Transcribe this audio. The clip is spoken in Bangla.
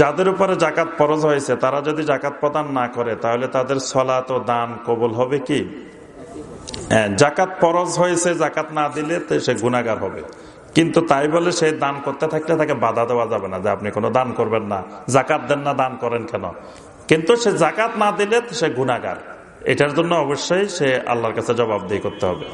যাদের উপরে জাকাত পরজ হয়েছে, তারা যদি জাকাত প্রদান না করে, তাহলে তাদের সলাত ও দান কবুল হবে কি? জাকাত পরজ হয়েছে জাকাত না দিলে তো সে গুণাগার হবে। কিন্তু তাই বলে সে দান করতে থাকলে তাকে বাধা দেওয়া যাবে না, যে আপনি কোনো দান করবেন না জাকাত দেন না, দান করেন কেন? কিন্তু সে জাকাত না দিলে সে গুণাগার এটার জন্য অবশ্যই সে আল্লাহর কাছে জবাবদেহি করতে হবে।